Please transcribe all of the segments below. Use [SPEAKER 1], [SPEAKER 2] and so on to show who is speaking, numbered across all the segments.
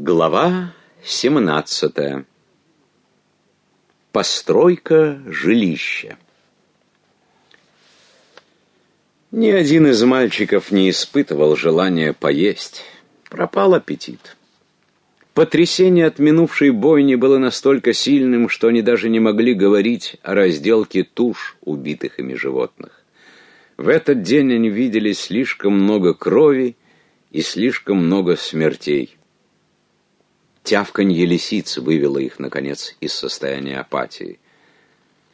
[SPEAKER 1] Глава 17. Постройка жилища. Ни один из мальчиков не испытывал желания поесть. Пропал аппетит. Потрясение от минувшей бойни было настолько сильным, что они даже не могли говорить о разделке туш убитых ими животных. В этот день они видели слишком много крови и слишком много смертей. Тявканье лисиц вывело их, наконец, из состояния апатии.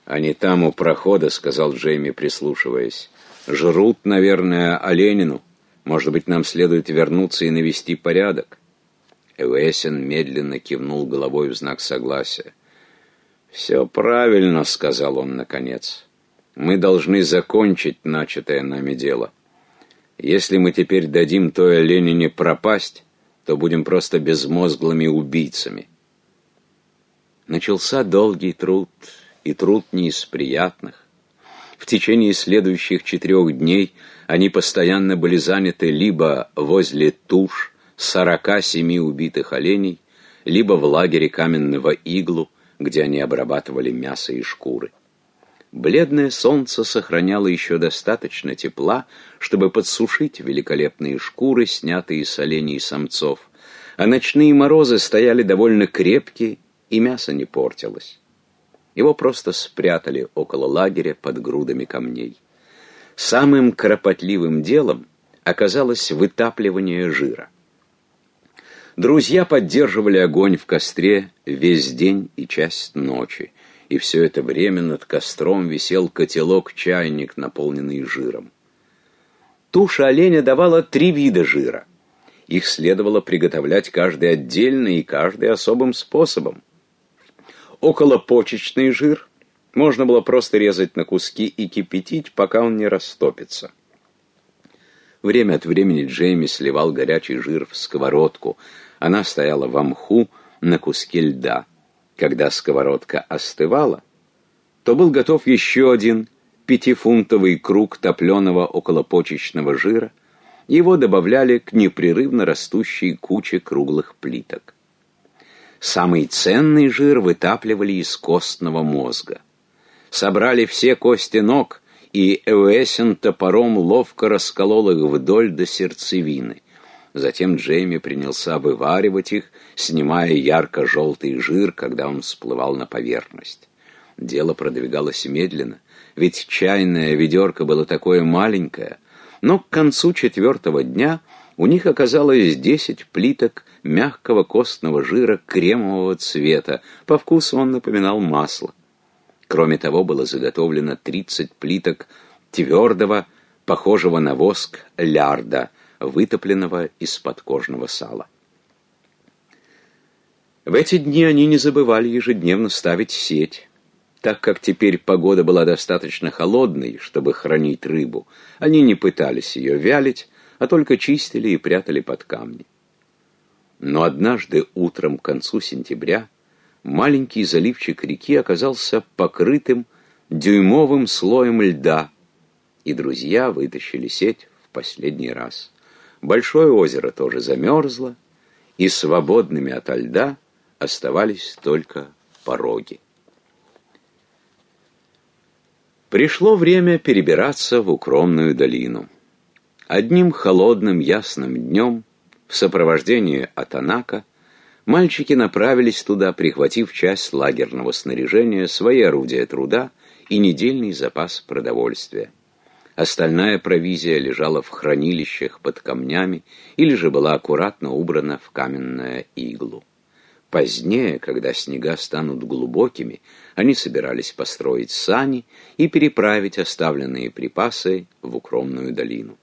[SPEAKER 1] «Они там у прохода», — сказал Джейми, прислушиваясь. «Жрут, наверное, оленину. Может быть, нам следует вернуться и навести порядок?» Эвесин медленно кивнул головой в знак согласия. «Все правильно», — сказал он наконец. «Мы должны закончить начатое нами дело. Если мы теперь дадим той оленине пропасть, то будем просто безмозглыми убийцами. Начался долгий труд, и труд не из приятных. В течение следующих четырех дней они постоянно были заняты либо возле туш сорока семи убитых оленей, либо в лагере каменного иглу, где они обрабатывали мясо и шкуры. Бледное солнце сохраняло еще достаточно тепла, чтобы подсушить великолепные шкуры, снятые с оленей самцов, а ночные морозы стояли довольно крепкие, и мясо не портилось. Его просто спрятали около лагеря под грудами камней. Самым кропотливым делом оказалось вытапливание жира. Друзья поддерживали огонь в костре весь день и часть ночи и все это время над костром висел котелок-чайник, наполненный жиром. Туша оленя давала три вида жира. Их следовало приготовлять каждый отдельно и каждый особым способом. Околопочечный жир можно было просто резать на куски и кипятить, пока он не растопится. Время от времени Джейми сливал горячий жир в сковородку. Она стояла в мху на куске льда. Когда сковородка остывала, то был готов еще один пятифунтовый круг топленого околопочечного жира, его добавляли к непрерывно растущей куче круглых плиток. Самый ценный жир вытапливали из костного мозга. Собрали все кости ног, и Эуэсен топором ловко расколол их вдоль до сердцевины. Затем Джейми принялся вываривать их, снимая ярко-желтый жир, когда он всплывал на поверхность. Дело продвигалось медленно, ведь чайное ведерко было такое маленькое, но к концу четвертого дня у них оказалось десять плиток мягкого костного жира кремового цвета, по вкусу он напоминал масло. Кроме того, было заготовлено тридцать плиток твердого, похожего на воск, лярда — вытопленного из подкожного сала. В эти дни они не забывали ежедневно ставить сеть. Так как теперь погода была достаточно холодной, чтобы хранить рыбу, они не пытались ее вялить, а только чистили и прятали под камни. Но однажды утром к концу сентября маленький заливчик реки оказался покрытым дюймовым слоем льда, и друзья вытащили сеть в последний раз. Большое озеро тоже замерзло, и свободными ото льда оставались только пороги. Пришло время перебираться в укромную долину. Одним холодным ясным днем в сопровождении Атанака мальчики направились туда, прихватив часть лагерного снаряжения, свои орудия труда и недельный запас продовольствия. Остальная провизия лежала в хранилищах под камнями или же была аккуратно убрана в каменное иглу. Позднее, когда снега станут глубокими, они собирались построить сани и переправить оставленные припасы в укромную долину.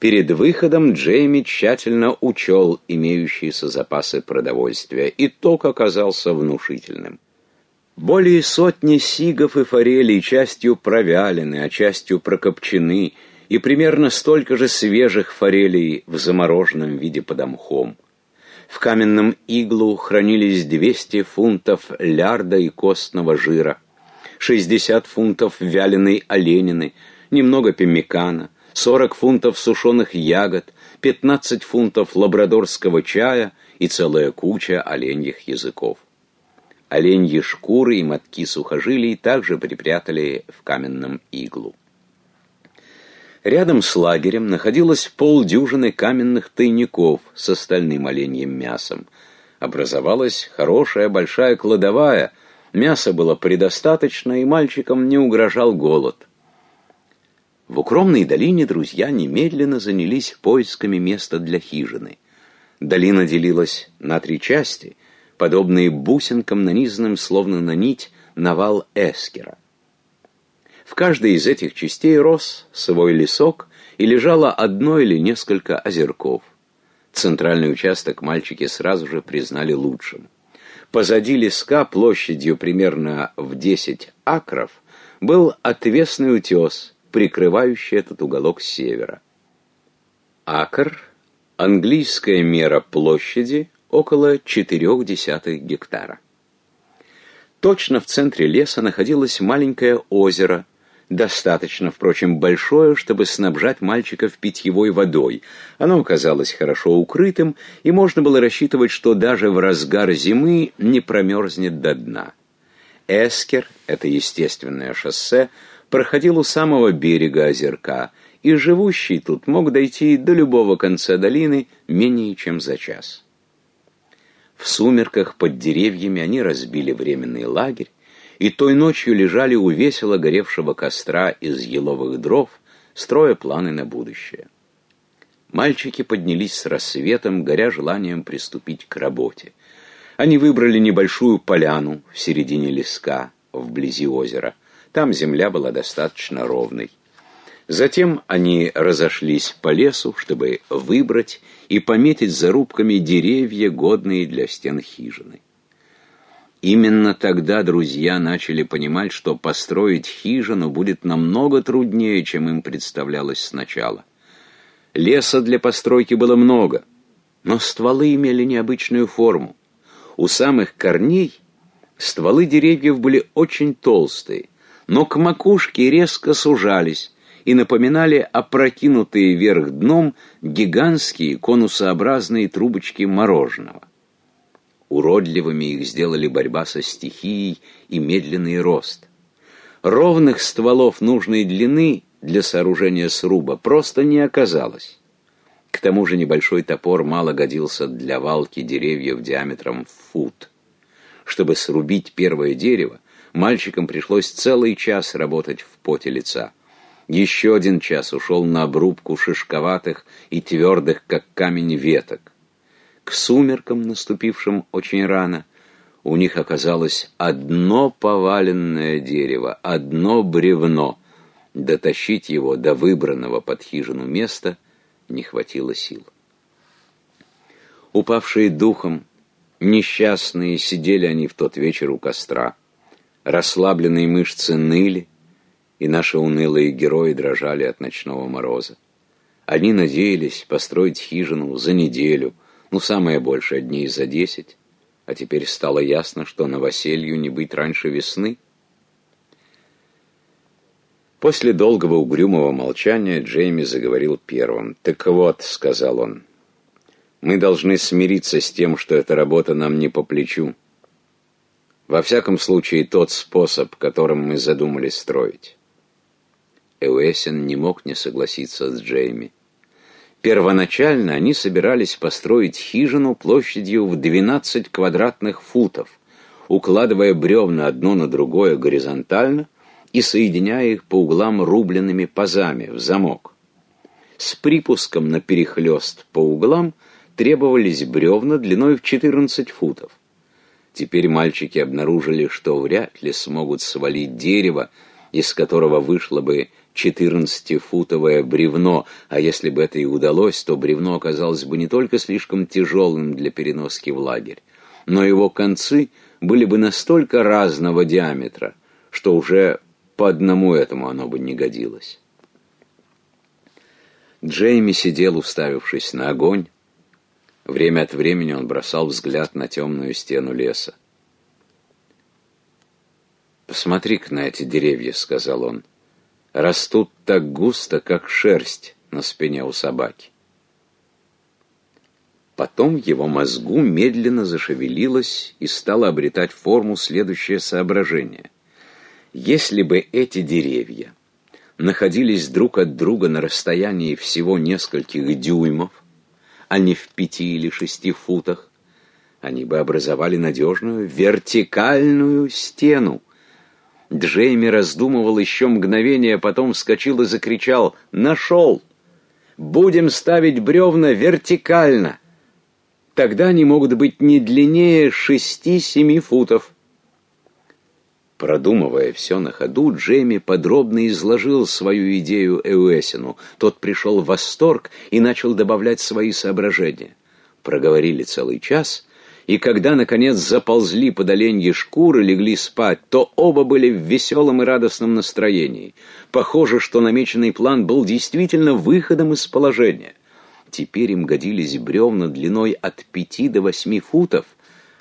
[SPEAKER 1] Перед выходом Джейми тщательно учел имеющиеся запасы продовольствия. Итог оказался внушительным. Более сотни сигов и форелей частью провялены, а частью прокопчены, и примерно столько же свежих форелей в замороженном виде под мхом. В каменном иглу хранились 200 фунтов лярда и костного жира, 60 фунтов вяленой оленины, немного пеммикана, 40 фунтов сушеных ягод, 15 фунтов лабрадорского чая и целая куча оленьих языков. Оленьи шкуры и мотки сухожилий также припрятали в каменном иглу. Рядом с лагерем находилось полдюжины каменных тайников с остальным оленьим мясом. Образовалась хорошая большая кладовая, мяса было предостаточно, и мальчикам не угрожал голод. В укромной долине друзья немедленно занялись поисками места для хижины. Долина делилась на три части, подобные бусинкам, нанизанным словно на нить, навал эскера. В каждой из этих частей рос свой лесок и лежало одно или несколько озерков. Центральный участок мальчики сразу же признали лучшим. Позади леска площадью примерно в 10 акров был отвесный утес, прикрывающий этот уголок севера. Акр – английская мера площади около 0,4 гектара. Точно в центре леса находилось маленькое озеро, достаточно, впрочем, большое, чтобы снабжать мальчиков питьевой водой. Оно оказалось хорошо укрытым, и можно было рассчитывать, что даже в разгар зимы не промерзнет до дна. Эскер, это естественное шоссе, проходил у самого берега озерка, и живущий тут мог дойти до любого конца долины менее чем за час. В сумерках под деревьями они разбили временный лагерь, и той ночью лежали у весело горевшего костра из еловых дров, строя планы на будущее. Мальчики поднялись с рассветом, горя желанием приступить к работе. Они выбрали небольшую поляну в середине леска, вблизи озера. Там земля была достаточно ровной. Затем они разошлись по лесу, чтобы выбрать и пометить зарубками деревья, годные для стен хижины. Именно тогда друзья начали понимать, что построить хижину будет намного труднее, чем им представлялось сначала. Леса для постройки было много, но стволы имели необычную форму. У самых корней стволы деревьев были очень толстые, но к макушке резко сужались и напоминали опрокинутые вверх дном гигантские конусообразные трубочки мороженого. Уродливыми их сделали борьба со стихией и медленный рост. Ровных стволов нужной длины для сооружения сруба просто не оказалось. К тому же небольшой топор мало годился для валки деревьев диаметром в фут. Чтобы срубить первое дерево, мальчикам пришлось целый час работать в поте лица. Еще один час ушел на обрубку шишковатых и твердых, как камень, веток. К сумеркам, наступившим очень рано, у них оказалось одно поваленное дерево, одно бревно. Дотащить его до выбранного под хижину места не хватило сил. Упавшие духом, несчастные, сидели они в тот вечер у костра. Расслабленные мышцы ныли, и наши унылые герои дрожали от ночного мороза. Они надеялись построить хижину за неделю, ну, самое большее дней за десять. А теперь стало ясно, что новоселью не быть раньше весны. После долгого угрюмого молчания Джейми заговорил первым. «Так вот», — сказал он, — «мы должны смириться с тем, что эта работа нам не по плечу. Во всяком случае, тот способ, которым мы задумали строить». Эуэсин не мог не согласиться с Джейми. Первоначально они собирались построить хижину площадью в 12 квадратных футов, укладывая бревна одно на другое горизонтально и соединяя их по углам рубленными пазами в замок. С припуском на перехлест по углам требовались бревна длиной в 14 футов. Теперь мальчики обнаружили, что вряд ли смогут свалить дерево, из которого вышло бы четырнадцатифутовое бревно, а если бы это и удалось, то бревно оказалось бы не только слишком тяжелым для переноски в лагерь, но его концы были бы настолько разного диаметра, что уже по одному этому оно бы не годилось. Джейми сидел, уставившись на огонь. Время от времени он бросал взгляд на темную стену леса. «Посмотри-ка на эти деревья», — сказал он растут так густо, как шерсть на спине у собаки. Потом в его мозгу медленно зашевелилось и стало обретать форму следующее соображение. Если бы эти деревья находились друг от друга на расстоянии всего нескольких дюймов, а не в пяти или шести футах, они бы образовали надежную вертикальную стену. Джейми раздумывал еще мгновение, потом вскочил и закричал «Нашел! Будем ставить бревна вертикально!» Тогда они могут быть не длиннее шести-семи футов. Продумывая все на ходу, Джейми подробно изложил свою идею Эуэсину. Тот пришел в восторг и начал добавлять свои соображения. Проговорили целый час, и когда, наконец, заползли под оленьи шкуры, легли спать, то оба были в веселом и радостном настроении. Похоже, что намеченный план был действительно выходом из положения. Теперь им годились бревна длиной от пяти до восьми футов,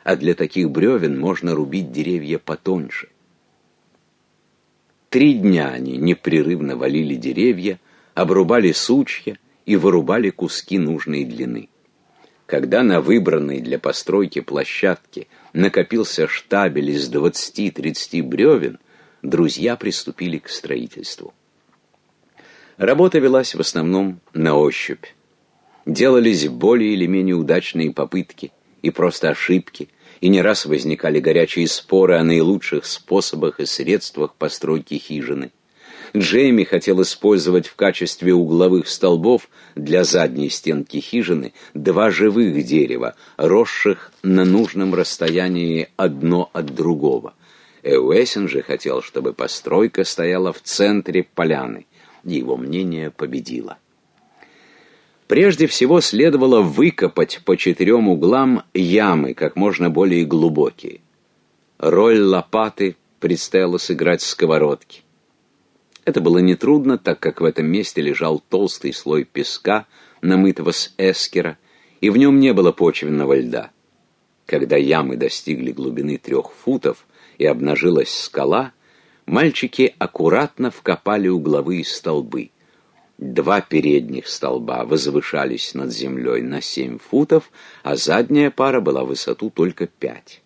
[SPEAKER 1] а для таких бревен можно рубить деревья потоньше. Три дня они непрерывно валили деревья, обрубали сучья и вырубали куски нужной длины. Когда на выбранной для постройки площадке накопился штабель из 20-30 бревен, друзья приступили к строительству. Работа велась в основном на ощупь делались более или менее удачные попытки и просто ошибки, и не раз возникали горячие споры о наилучших способах и средствах постройки хижины. Джейми хотел использовать в качестве угловых столбов для задней стенки хижины два живых дерева, росших на нужном расстоянии одно от другого. Эуэсин же хотел, чтобы постройка стояла в центре поляны. Его мнение победило. Прежде всего следовало выкопать по четырем углам ямы, как можно более глубокие. Роль лопаты предстояло сыграть сковородки. Это было нетрудно, так как в этом месте лежал толстый слой песка, намытого с эскера, и в нем не было почвенного льда. Когда ямы достигли глубины трех футов и обнажилась скала, мальчики аккуратно вкопали угловые столбы — Два передних столба возвышались над землей на семь футов, а задняя пара была в высоту только пять.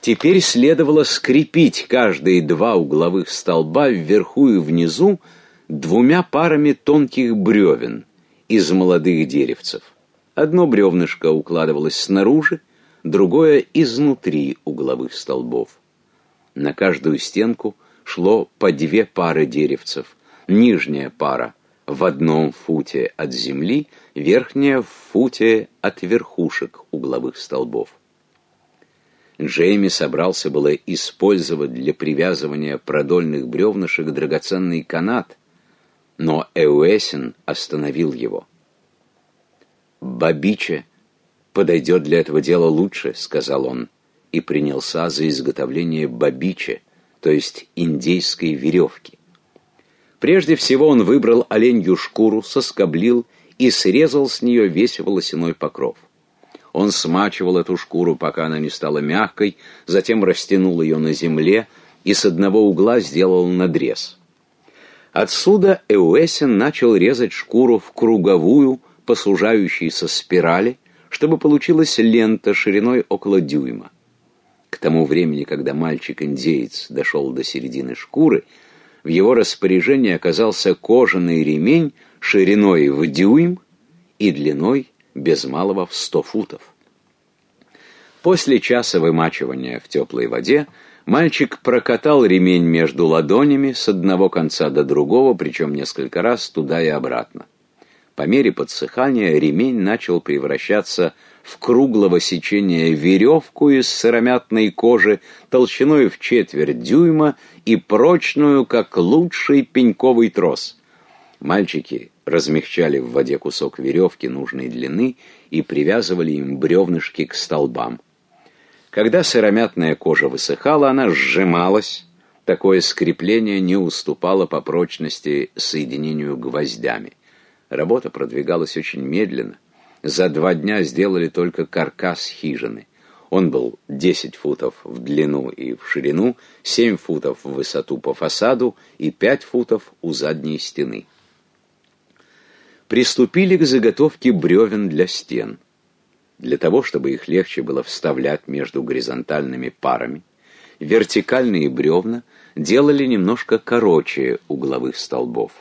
[SPEAKER 1] Теперь следовало скрепить каждые два угловых столба вверху и внизу двумя парами тонких бревен из молодых деревцев. Одно бревнышко укладывалось снаружи, другое изнутри угловых столбов. На каждую стенку шло по две пары деревцев, нижняя пара в одном футе от земли, верхняя в футе от верхушек угловых столбов. Джейми собрался было использовать для привязывания продольных бревнышек драгоценный канат, но Эуэсин остановил его. «Бабиче подойдет для этого дела лучше», — сказал он, и принялся за изготовление бабиче, то есть индейской веревки. Прежде всего он выбрал оленью шкуру, соскоблил и срезал с нее весь волосяной покров. Он смачивал эту шкуру, пока она не стала мягкой, затем растянул ее на земле и с одного угла сделал надрез. Отсюда Эуэсин начал резать шкуру в круговую, посужающейся спирали, чтобы получилась лента шириной около дюйма. К тому времени, когда мальчик-индеец дошел до середины шкуры, в его распоряжении оказался кожаный ремень шириной в дюйм и длиной без малого в сто футов. После часа вымачивания в теплой воде мальчик прокатал ремень между ладонями с одного конца до другого, причем несколько раз туда и обратно. По мере подсыхания ремень начал превращаться в круглого сечения веревку из сыромятной кожи толщиной в четверть дюйма и прочную, как лучший пеньковый трос. Мальчики размягчали в воде кусок веревки нужной длины и привязывали им бревнышки к столбам. Когда сыромятная кожа высыхала, она сжималась, такое скрепление не уступало по прочности соединению гвоздями. Работа продвигалась очень медленно. За два дня сделали только каркас хижины. Он был 10 футов в длину и в ширину, 7 футов в высоту по фасаду и 5 футов у задней стены. Приступили к заготовке бревен для стен. Для того, чтобы их легче было вставлять между горизонтальными парами, вертикальные бревна делали немножко короче угловых столбов.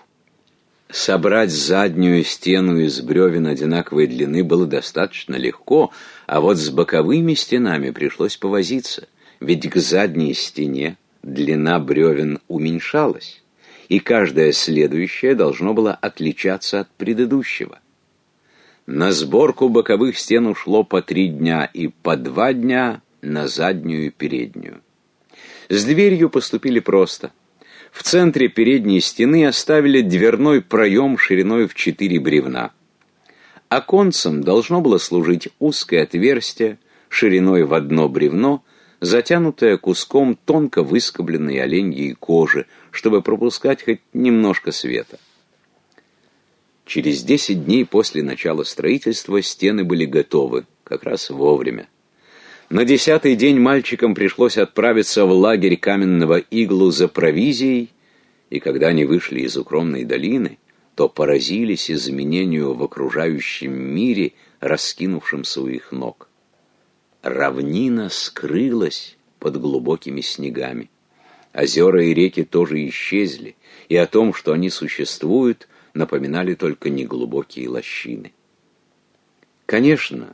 [SPEAKER 1] Собрать заднюю стену из бревен одинаковой длины было достаточно легко, а вот с боковыми стенами пришлось повозиться, ведь к задней стене длина бревен уменьшалась, и каждое следующее должно было отличаться от предыдущего. На сборку боковых стен ушло по три дня и по два дня на заднюю и переднюю. С дверью поступили просто. В центре передней стены оставили дверной проем шириной в четыре бревна. Оконцем должно было служить узкое отверстие шириной в одно бревно, затянутое куском тонко выскобленной оленьей кожи, чтобы пропускать хоть немножко света. Через десять дней после начала строительства стены были готовы, как раз вовремя. На десятый день мальчикам пришлось отправиться в лагерь каменного иглу за провизией, и когда они вышли из укромной долины, то поразились изменению в окружающем мире, раскинувшемся у их ног. Равнина скрылась под глубокими снегами. Озера и реки тоже исчезли, и о том, что они существуют, напоминали только неглубокие лощины. Конечно,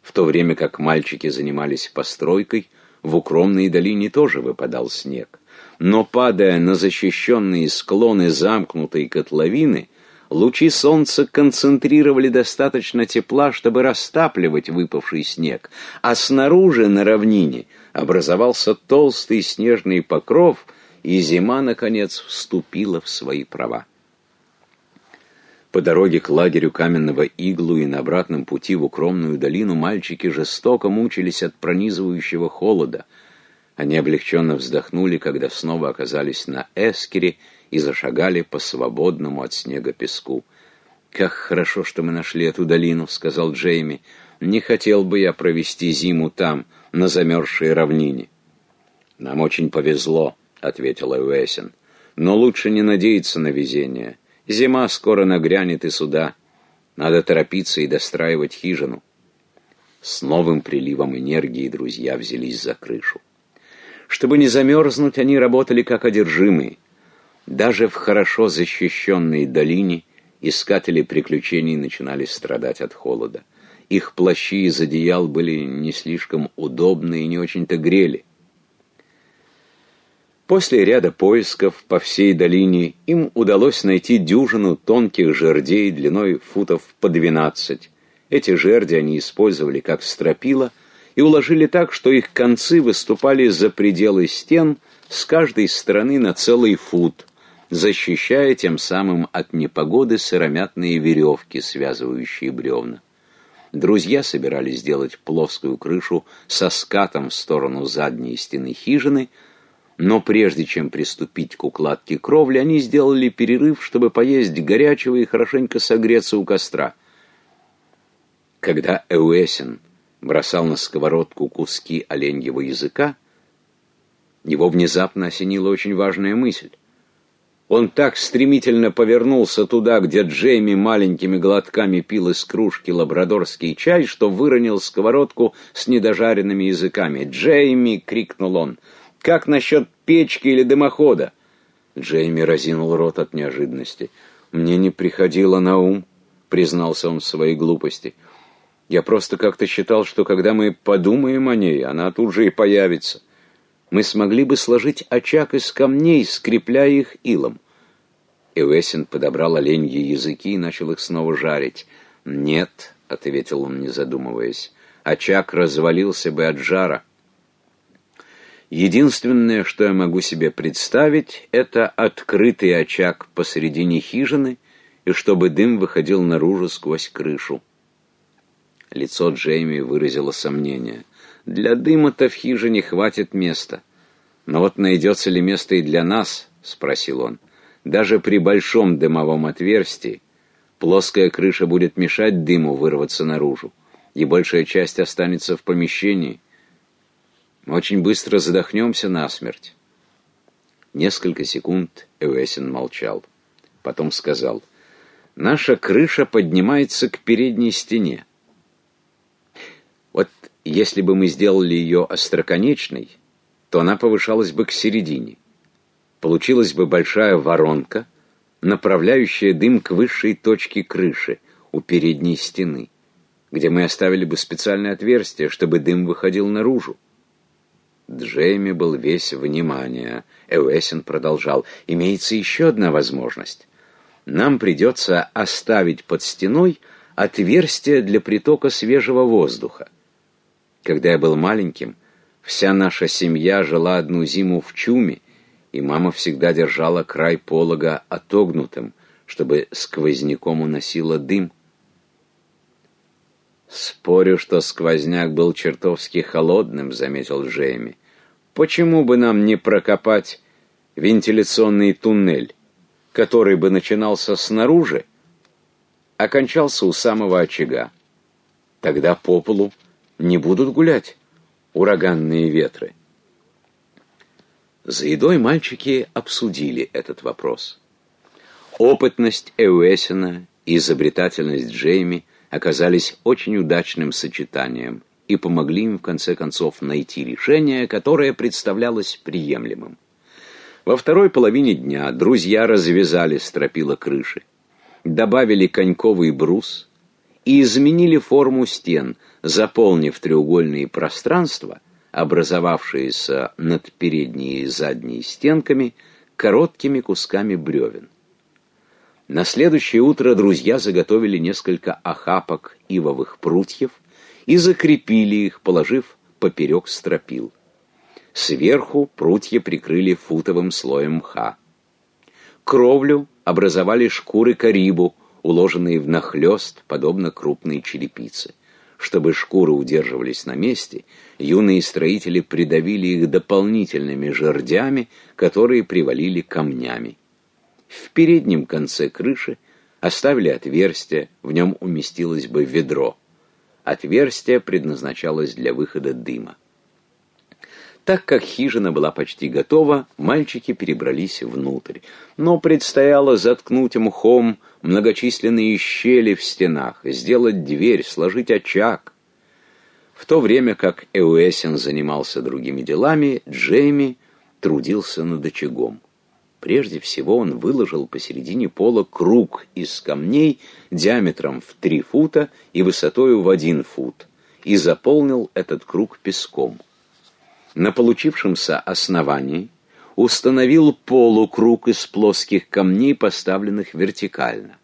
[SPEAKER 1] в то время как мальчики занимались постройкой, в укромной долине тоже выпадал снег. Но падая на защищенные склоны замкнутой котловины, лучи солнца концентрировали достаточно тепла, чтобы растапливать выпавший снег, а снаружи на равнине образовался толстый снежный покров, и зима, наконец, вступила в свои права. По дороге к лагерю каменного иглу и на обратном пути в укромную долину мальчики жестоко мучились от пронизывающего холода. Они облегченно вздохнули, когда снова оказались на эскере и зашагали по свободному от снега песку. «Как хорошо, что мы нашли эту долину», — сказал Джейми. «Не хотел бы я провести зиму там, на замерзшей равнине». «Нам очень повезло», — ответила Уэсин. «Но лучше не надеяться на везение». Зима скоро нагрянет и сюда. Надо торопиться и достраивать хижину. С новым приливом энергии друзья взялись за крышу. Чтобы не замерзнуть, они работали как одержимые. Даже в хорошо защищенной долине искатели приключений начинали страдать от холода. Их плащи из одеял были не слишком удобны и не очень-то грели. После ряда поисков по всей долине им удалось найти дюжину тонких жердей длиной футов по 12. Эти жерди они использовали как стропила и уложили так, что их концы выступали за пределы стен с каждой стороны на целый фут, защищая тем самым от непогоды сыромятные веревки, связывающие бревна. Друзья собирались сделать плоскую крышу со скатом в сторону задней стены хижины – но прежде чем приступить к укладке кровли, они сделали перерыв, чтобы поесть горячего и хорошенько согреться у костра. Когда Эуэсин бросал на сковородку куски оленьего языка, его внезапно осенила очень важная мысль. Он так стремительно повернулся туда, где Джейми маленькими глотками пил из кружки лабрадорский чай, что выронил сковородку с недожаренными языками. «Джейми!» — крикнул он — как насчет печки или дымохода?» Джейми разинул рот от неожиданности. «Мне не приходило на ум», — признался он в своей глупости. «Я просто как-то считал, что когда мы подумаем о ней, она тут же и появится. Мы смогли бы сложить очаг из камней, скрепляя их илом». Эвесин подобрал оленьи языки и начал их снова жарить. «Нет», — ответил он, не задумываясь, — «очаг развалился бы от жара». Единственное, что я могу себе представить, это открытый очаг посредине хижины, и чтобы дым выходил наружу сквозь крышу. Лицо Джейми выразило сомнение. Для дыма-то в хижине хватит места. Но вот найдется ли место и для нас, спросил он. Даже при большом дымовом отверстии плоская крыша будет мешать дыму вырваться наружу, и большая часть останется в помещении. Мы очень быстро задохнемся насмерть. Несколько секунд Эуэсин молчал. Потом сказал, «Наша крыша поднимается к передней стене. Если бы мы сделали ее остроконечной, то она повышалась бы к середине. Получилась бы большая воронка, направляющая дым к высшей точке крыши, у передней стены, где мы оставили бы специальное отверстие, чтобы дым выходил наружу. Джейми был весь внимание. Эуэсин продолжал. «Имеется еще одна возможность. Нам придется оставить под стеной отверстие для притока свежего воздуха. Когда я был маленьким, вся наша семья жила одну зиму в чуме, и мама всегда держала край полога отогнутым, чтобы сквозняком уносила дым. «Спорю, что сквозняк был чертовски холодным», — заметил Джейми. «Почему бы нам не прокопать вентиляционный туннель, который бы начинался снаружи, окончался у самого очага? Тогда по полу не будут гулять ураганные ветры». За едой мальчики обсудили этот вопрос. Опытность Эуэсина и изобретательность Джейми — оказались очень удачным сочетанием и помогли им в конце концов найти решение, которое представлялось приемлемым. Во второй половине дня друзья развязали стропила крыши, добавили коньковый брус и изменили форму стен, заполнив треугольные пространства, образовавшиеся над передней и задней стенками, короткими кусками бревен. На следующее утро друзья заготовили несколько охапок ивовых прутьев и закрепили их, положив поперек стропил. Сверху прутья прикрыли футовым слоем мха. Кровлю образовали шкуры карибу, уложенные внахлёст, подобно крупной черепице. Чтобы шкуры удерживались на месте, юные строители придавили их дополнительными жердями, которые привалили камнями. В переднем конце крыши оставили отверстие, в нем уместилось бы ведро. Отверстие предназначалось для выхода дыма. Так как хижина была почти готова, мальчики перебрались внутрь. Но предстояло заткнуть мхом многочисленные щели в стенах, сделать дверь, сложить очаг. В то время как Эуэсин занимался другими делами, Джейми трудился над очагом. Прежде всего он выложил посередине пола круг из камней диаметром в три фута и высотою в один фут и заполнил этот круг песком. На получившемся основании установил полукруг из плоских камней, поставленных вертикально.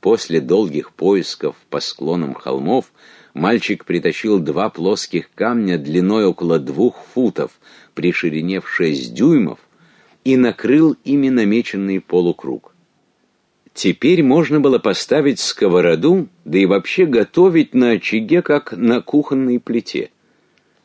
[SPEAKER 1] После долгих поисков по склонам холмов мальчик притащил два плоских камня длиной около двух футов при ширине в шесть дюймов и накрыл ими намеченный полукруг. Теперь можно было поставить сковороду, да и вообще готовить на очаге, как на кухонной плите.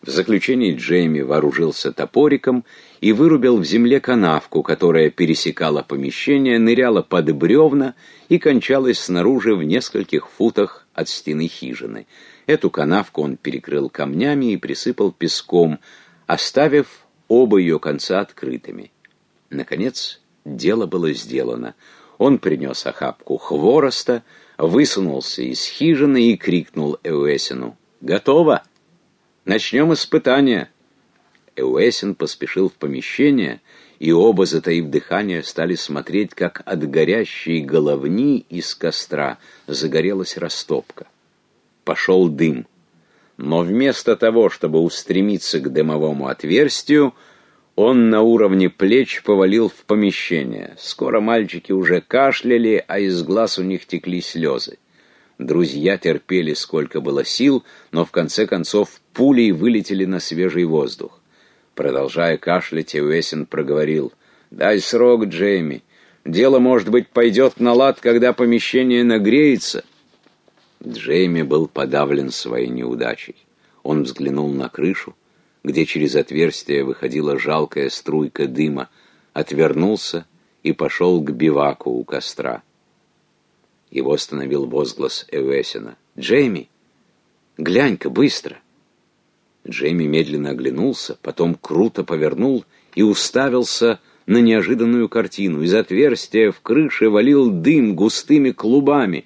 [SPEAKER 1] В заключении Джейми вооружился топориком и вырубил в земле канавку, которая пересекала помещение, ныряла под бревна и кончалась снаружи в нескольких футах от стены хижины. Эту канавку он перекрыл камнями и присыпал песком, оставив оба ее конца открытыми. Наконец, дело было сделано. Он принес охапку хвороста, высунулся из хижины и крикнул Эуэсину. «Готово! Начнем испытание!» Эуэсин поспешил в помещение, и оба, затаив дыхание, стали смотреть, как от горящей головни из костра загорелась растопка. Пошел дым. Но вместо того, чтобы устремиться к дымовому отверстию, он на уровне плеч повалил в помещение. Скоро мальчики уже кашляли, а из глаз у них текли слезы. Друзья терпели сколько было сил, но в конце концов пулей вылетели на свежий воздух. Продолжая кашлять, Уэсин проговорил. «Дай срок, Джейми. Дело, может быть, пойдет на лад, когда помещение нагреется». Джейми был подавлен своей неудачей. Он взглянул на крышу, где через отверстие выходила жалкая струйка дыма, отвернулся и пошел к биваку у костра. Его остановил возглас Эвесина. «Джейми, глянь-ка, быстро!» Джейми медленно оглянулся, потом круто повернул и уставился на неожиданную картину. Из отверстия в крыше валил дым густыми клубами.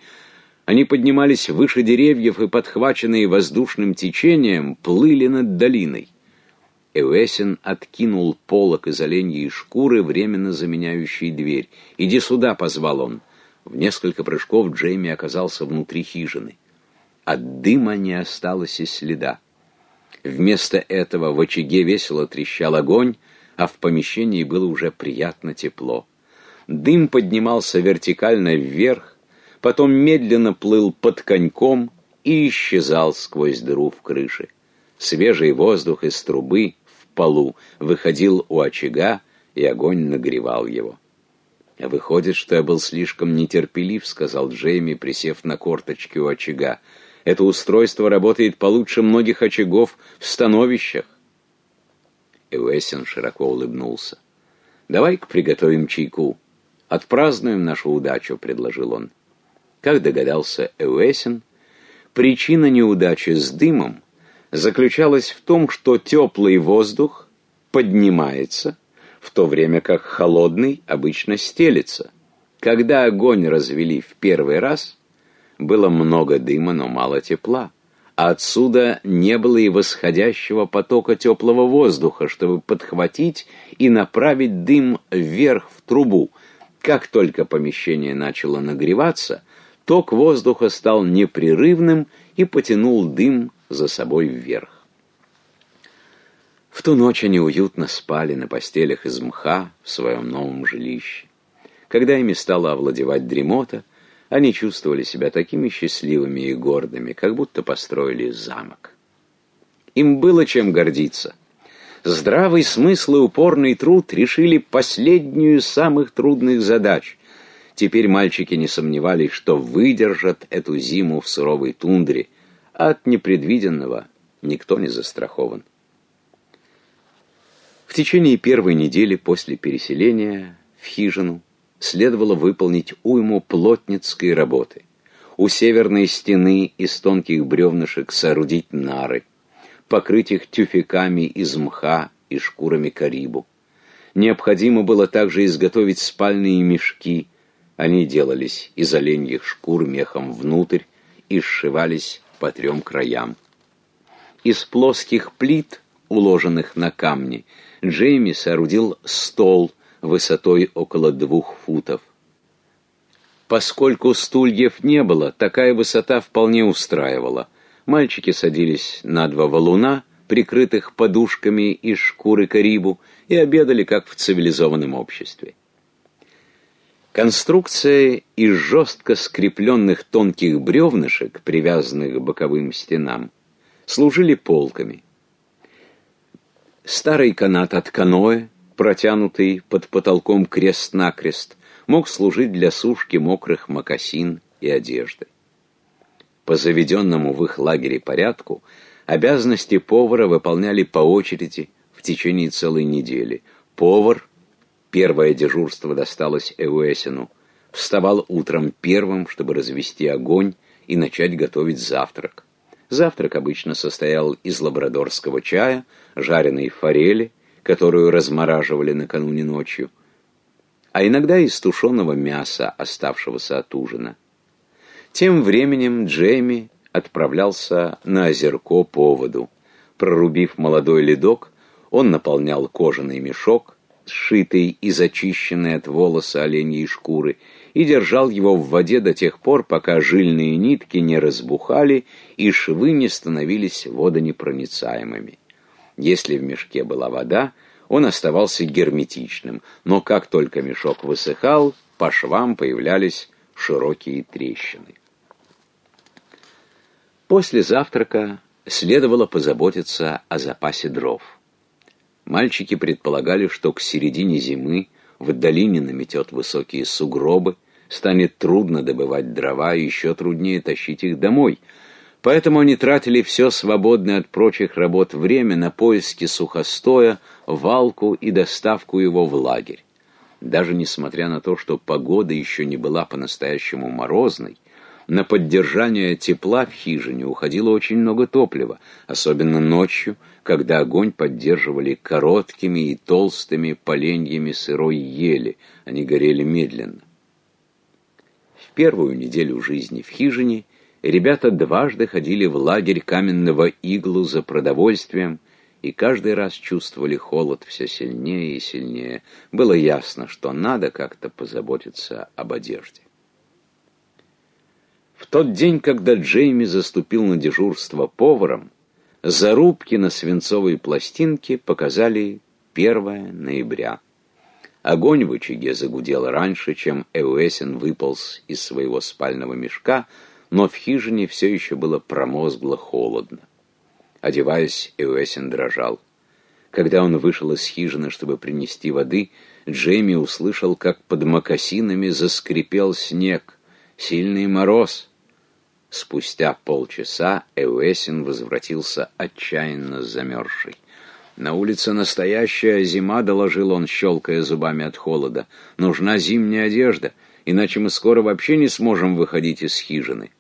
[SPEAKER 1] Они поднимались выше деревьев и, подхваченные воздушным течением, плыли над долиной. Эуэсин откинул полок из оленьей шкуры, временно заменяющей дверь. «Иди сюда!» — позвал он. В несколько прыжков Джейми оказался внутри хижины. От дыма не осталось и следа. Вместо этого в очаге весело трещал огонь, а в помещении было уже приятно тепло. Дым поднимался вертикально вверх, потом медленно плыл под коньком и исчезал сквозь дыру в крыше. Свежий воздух из трубы в полу выходил у очага, и огонь нагревал его. «Выходит, что я был слишком нетерпелив», — сказал Джейми, присев на корточки у очага. «Это устройство работает получше многих очагов в становищах». Эуэсин широко улыбнулся. «Давай-ка приготовим чайку. Отпразднуем нашу удачу», — предложил он. Как догадался Эуэсин, причина неудачи с дымом заключалась в том, что теплый воздух поднимается, в то время как холодный обычно стелится. Когда огонь развели в первый раз, было много дыма, но мало тепла, а отсюда не было и восходящего потока теплого воздуха, чтобы подхватить и направить дым вверх в трубу. Как только помещение начало нагреваться – Ток воздуха стал непрерывным и потянул дым за собой вверх. В ту ночь они уютно спали на постелях из мха в своем новом жилище. Когда ими стала овладевать дремота, они чувствовали себя такими счастливыми и гордыми, как будто построили замок. Им было чем гордиться. Здравый смысл и упорный труд решили последнюю из самых трудных задач — Теперь мальчики не сомневались, что выдержат эту зиму в суровой тундре, а от непредвиденного никто не застрахован. В течение первой недели после переселения в хижину следовало выполнить уйму плотницкой работы. У северной стены из тонких бревнышек соорудить нары, покрыть их тюфяками из мха и шкурами карибу. Необходимо было также изготовить спальные мешки, они делались из оленьих шкур мехом внутрь и сшивались по трем краям. Из плоских плит, уложенных на камни, Джейми соорудил стол высотой около двух футов. Поскольку стульев не было, такая высота вполне устраивала. Мальчики садились на два валуна, прикрытых подушками из шкуры карибу, и обедали, как в цивилизованном обществе. Конструкция из жестко скрепленных тонких бревнышек, привязанных к боковым стенам, служили полками. Старый канат от каноэ, протянутый под потолком крест-накрест, мог служить для сушки мокрых мокасин и одежды. По заведенному в их лагере порядку обязанности повара выполняли по очереди в течение целой недели. Повар Первое дежурство досталось Эуэсину. Вставал утром первым, чтобы развести огонь и начать готовить завтрак. Завтрак обычно состоял из лабрадорского чая, жареной форели, которую размораживали накануне ночью, а иногда из тушеного мяса, оставшегося от ужина. Тем временем Джейми отправлялся на озерко по воду. Прорубив молодой ледок, он наполнял кожаный мешок, сшитый и зачищенный от волоса оленьей шкуры, и держал его в воде до тех пор, пока жильные нитки не разбухали и швы не становились водонепроницаемыми. Если в мешке была вода, он оставался герметичным, но как только мешок высыхал, по швам появлялись широкие трещины. После завтрака следовало позаботиться о запасе дров. Мальчики предполагали, что к середине зимы в долине наметет высокие сугробы, станет трудно добывать дрова и еще труднее тащить их домой. Поэтому они тратили все свободное от прочих работ время на поиски сухостоя, валку и доставку его в лагерь. Даже несмотря на то, что погода еще не была по-настоящему морозной, на поддержание тепла в хижине уходило очень много топлива, особенно ночью, когда огонь поддерживали короткими и толстыми поленьями сырой ели, они горели медленно. В первую неделю жизни в хижине ребята дважды ходили в лагерь каменного иглу за продовольствием, и каждый раз чувствовали холод все сильнее и сильнее. Было ясно, что надо как-то позаботиться об одежде. В тот день, когда Джейми заступил на дежурство поваром, зарубки на свинцовой пластинке показали 1 ноября. Огонь в очаге загудел раньше, чем Эуэсин выполз из своего спального мешка, но в хижине все еще было промозгло холодно. Одеваясь, Эуэсин дрожал. Когда он вышел из хижины, чтобы принести воды, Джейми услышал, как под мокасинами заскрипел снег. Сильный мороз. Спустя полчаса Эуэсин возвратился отчаянно замерзший. «На улице настоящая зима», — доложил он, щелкая зубами от холода. «Нужна зимняя одежда, иначе мы скоро вообще не сможем выходить из хижины».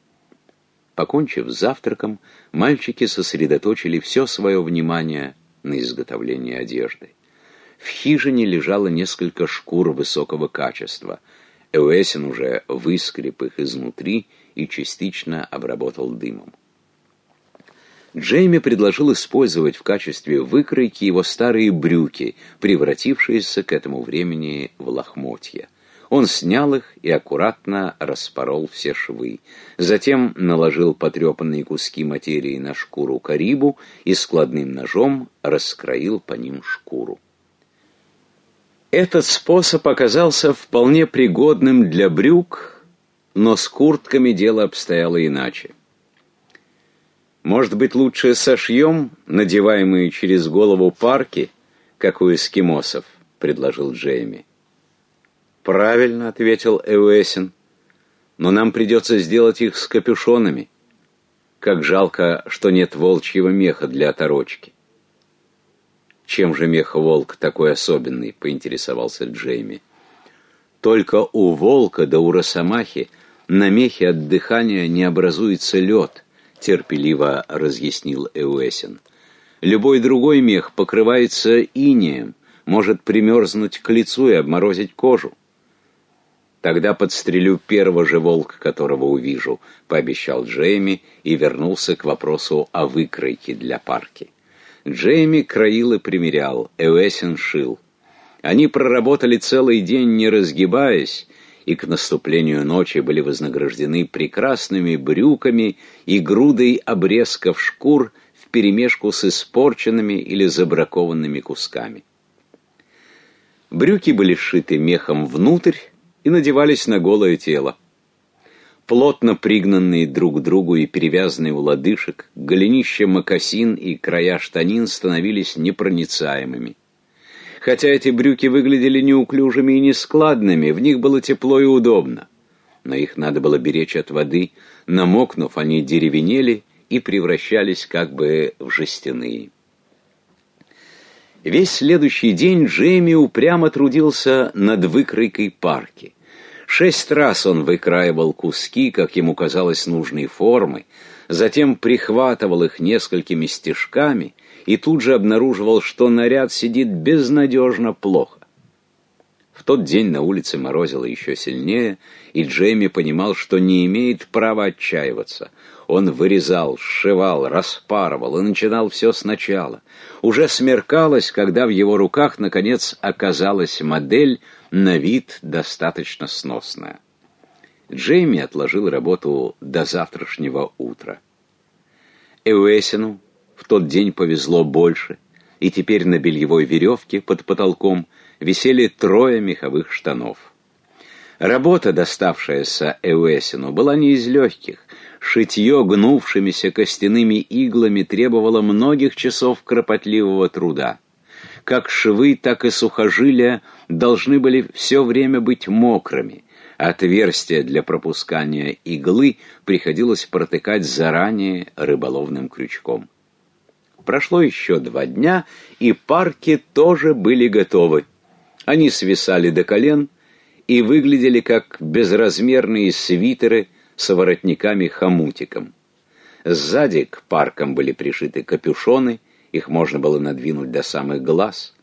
[SPEAKER 1] Покончив с завтраком, мальчики сосредоточили все свое внимание на изготовлении одежды. В хижине лежало несколько шкур высокого качества. Эуэсин уже выскреб их изнутри и частично обработал дымом. Джейми предложил использовать в качестве выкройки его старые брюки, превратившиеся к этому времени в лохмотья. Он снял их и аккуратно распорол все швы. Затем наложил потрепанные куски материи на шкуру карибу и складным ножом раскроил по ним шкуру. Этот способ оказался вполне пригодным для брюк, но с куртками дело обстояло иначе. Может быть, лучше сошьем надеваемые через голову парки, как у эскимосов, предложил Джейми. «Правильно», — ответил Эуэсин. «Но нам придется сделать их с капюшонами. Как жалко, что нет волчьего меха для оторочки». «Чем же мех волк такой особенный?» — поинтересовался Джейми. «Только у волка да у росомахи на мехе от дыхания не образуется лед», — терпеливо разъяснил Эуэсин. «Любой другой мех покрывается инеем, может примерзнуть к лицу и обморозить кожу. Тогда подстрелю первого же волка, которого увижу, пообещал Джейми и вернулся к вопросу о выкройке для парки. Джейми краил и примерял, Эуэсин шил. Они проработали целый день, не разгибаясь, и к наступлению ночи были вознаграждены прекрасными брюками и грудой обрезков шкур вперемешку с испорченными или забракованными кусками. Брюки были сшиты мехом внутрь, и надевались на голое тело. Плотно пригнанные друг к другу и перевязанные у лодыжек, голенища мокасин и края штанин становились непроницаемыми. Хотя эти брюки выглядели неуклюжими и нескладными, в них было тепло и удобно. Но их надо было беречь от воды, намокнув, они деревенели и превращались как бы в жестяные. Весь следующий день Джейми упрямо трудился над выкройкой парки. Шесть раз он выкраивал куски, как ему казалось, нужной формы, затем прихватывал их несколькими стежками и тут же обнаруживал, что наряд сидит безнадежно плохо. В тот день на улице морозило еще сильнее, и Джейми понимал, что не имеет права отчаиваться. Он вырезал, сшивал, распарывал и начинал все сначала. Уже смеркалось, когда в его руках, наконец, оказалась модель, на вид достаточно сносная. Джейми отложил работу до завтрашнего утра. Эуэсину в тот день повезло больше, и теперь на бельевой веревке под потолком висели трое меховых штанов. Работа, доставшаяся Эуэсину, была не из легких. Шитье гнувшимися костяными иглами требовало многих часов кропотливого труда. Как швы, так и сухожилия должны были все время быть мокрыми. Отверстия для пропускания иглы приходилось протыкать заранее рыболовным крючком. Прошло еще два дня, и парки тоже были готовы. Они свисали до колен и выглядели как безразмерные свитеры с воротниками-хомутиком. Сзади к паркам были пришиты капюшоны, их можно было надвинуть до самых глаз.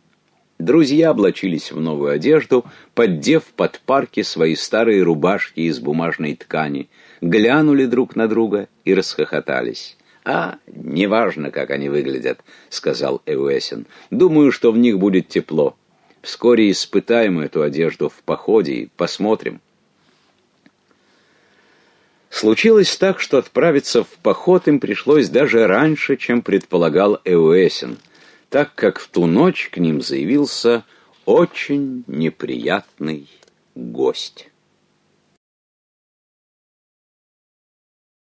[SPEAKER 1] Друзья облачились в новую одежду, поддев под парки свои старые рубашки из бумажной ткани, глянули друг на друга и расхохотались. «А, неважно, как они выглядят», — сказал Эуэсин. «Думаю, что в них будет тепло. Вскоре испытаем эту одежду в походе и посмотрим». Случилось так, что отправиться в поход им пришлось даже раньше, чем предполагал Эуэсин, так как в ту ночь к ним заявился очень неприятный гость.